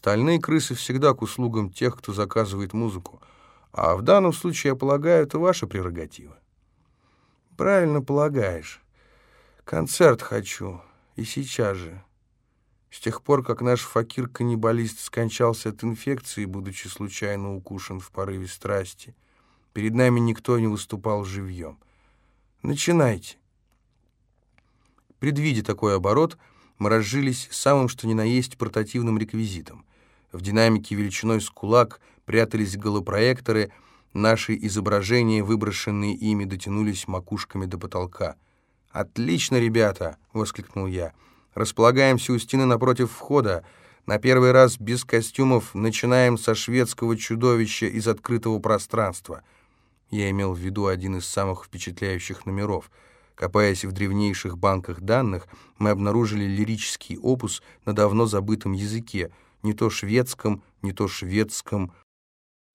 Стальные крысы всегда к услугам тех, кто заказывает музыку. А в данном случае, я полагаю, это ваша прерогатива. Правильно полагаешь. Концерт хочу. И сейчас же. С тех пор, как наш факир-каннибалист скончался от инфекции, будучи случайно укушен в порыве страсти, перед нами никто не выступал живьем. Начинайте. Предвидя такой оборот, мы разжились самым что ни на есть портативным реквизитом. В динамике величиной с кулак прятались голопроекторы, наши изображения, выброшенные ими, дотянулись макушками до потолка. «Отлично, ребята!» — воскликнул я. «Располагаемся у стены напротив входа. На первый раз без костюмов начинаем со шведского чудовища из открытого пространства». Я имел в виду один из самых впечатляющих номеров — Копаясь в древнейших банках данных, мы обнаружили лирический опус на давно забытом языке, не то шведском, не то шведском.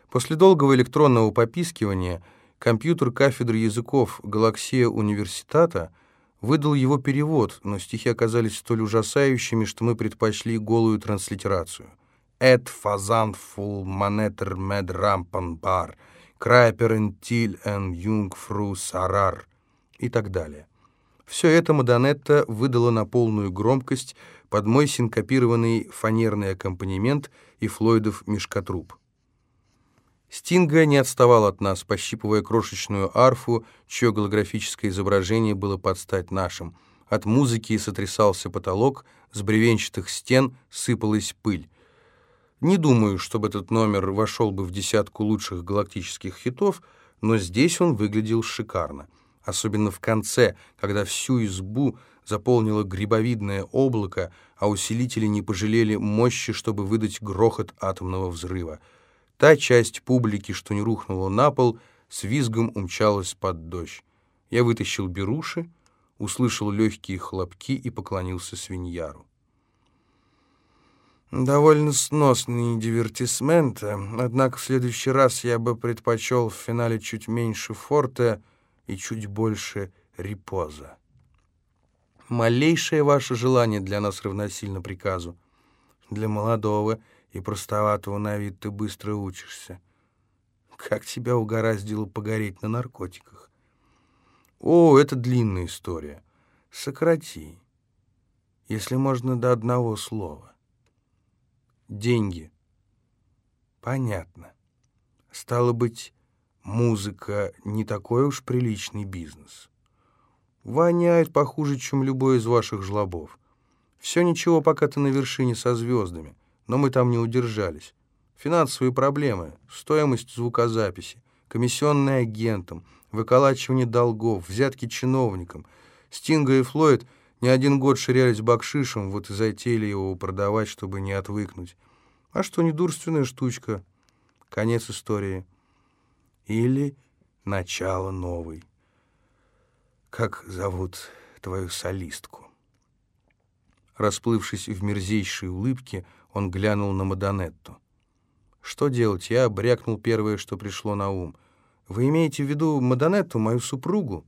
После долгого электронного попискивания компьютер кафедры языков «Галаксия университата» выдал его перевод, но стихи оказались столь ужасающими, что мы предпочли голую транслитерацию. «Эд фазан фул манетер мед рампан бар, крайперен тиль эн юнгфру сарар» и так далее. Все это Мадонетта выдала на полную громкость под мой синкопированный фанерный аккомпанемент и Флойдов мешкотруб. Стинга не отставал от нас, пощипывая крошечную арфу, чье голографическое изображение было под стать нашим. От музыки сотрясался потолок, с бревенчатых стен сыпалась пыль. Не думаю, чтобы этот номер вошел бы в десятку лучших галактических хитов, но здесь он выглядел шикарно особенно в конце, когда всю избу заполнило грибовидное облако, а усилители не пожалели мощи, чтобы выдать грохот атомного взрыва. Та часть публики, что не рухнула на пол, с визгом умчалась под дождь. Я вытащил беруши, услышал легкие хлопки и поклонился свиньяру. Довольно сносный дивертисмент, однако в следующий раз я бы предпочел в финале чуть меньше форта — и чуть больше репоза. Малейшее ваше желание для нас равносильно приказу. Для молодого и простоватого на вид ты быстро учишься. Как тебя угораздило погореть на наркотиках? О, это длинная история. Сократи, если можно до одного слова. Деньги. Понятно. Стало быть, Музыка не такой уж приличный бизнес. Воняет похуже, чем любой из ваших жлобов. Все ничего, пока ты на вершине со звездами, но мы там не удержались. Финансовые проблемы, стоимость звукозаписи, комиссионные агентам, выколачивание долгов, взятки чиновникам. Стинга и Флойд не один год ширялись бакшишем, вот и затеяли его продавать, чтобы не отвыкнуть. А что, недурственная штучка. Конец истории или начало новой. Как зовут твою солистку? Расплывшись в мерзейшей улыбке, он глянул на Мадонетту. Что делать? Я брякнул первое, что пришло на ум. Вы имеете в виду Мадонетту, мою супругу?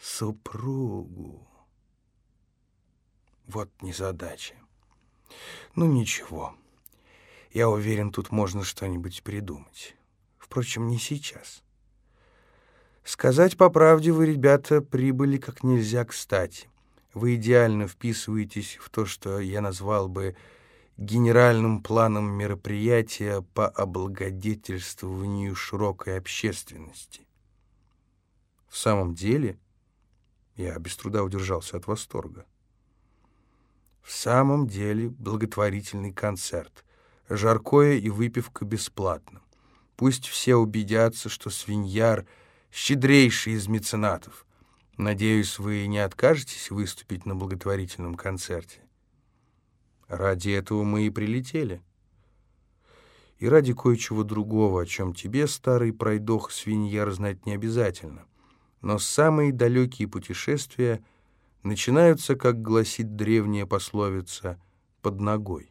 Супругу. Вот незадача. Ну, ничего. Я уверен, тут можно что-нибудь придумать. Впрочем, не сейчас. Сказать по правде, вы, ребята, прибыли как нельзя кстати. Вы идеально вписываетесь в то, что я назвал бы генеральным планом мероприятия по облагодетельствованию широкой общественности. В самом деле, я без труда удержался от восторга. В самом деле благотворительный концерт. Жаркое и выпивка бесплатно. Пусть все убедятся, что свиньяр — щедрейший из меценатов. Надеюсь, вы не откажетесь выступить на благотворительном концерте. Ради этого мы и прилетели. И ради кое-чего другого, о чем тебе, старый пройдох, свиньяр, знать не обязательно. Но самые далекие путешествия начинаются, как гласит древняя пословица, под ногой.